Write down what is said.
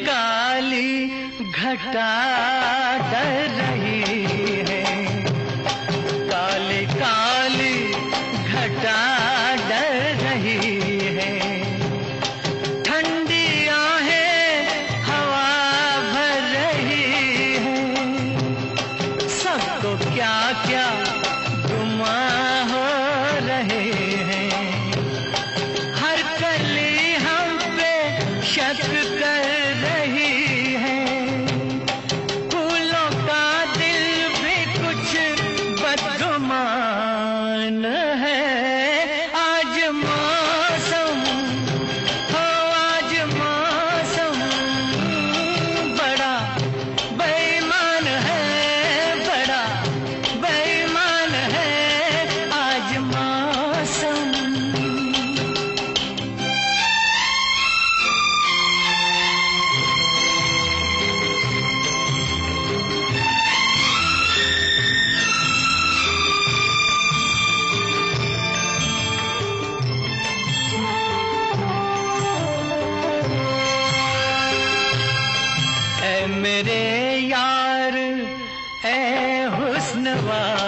काली घटा डर रही है। काली काली घटा डर रही है। ठंडी आहें हवा भर रही है। सबको क्या क्या गुमा हो रहे हैं। मेरे यार ए हुस्न वाले।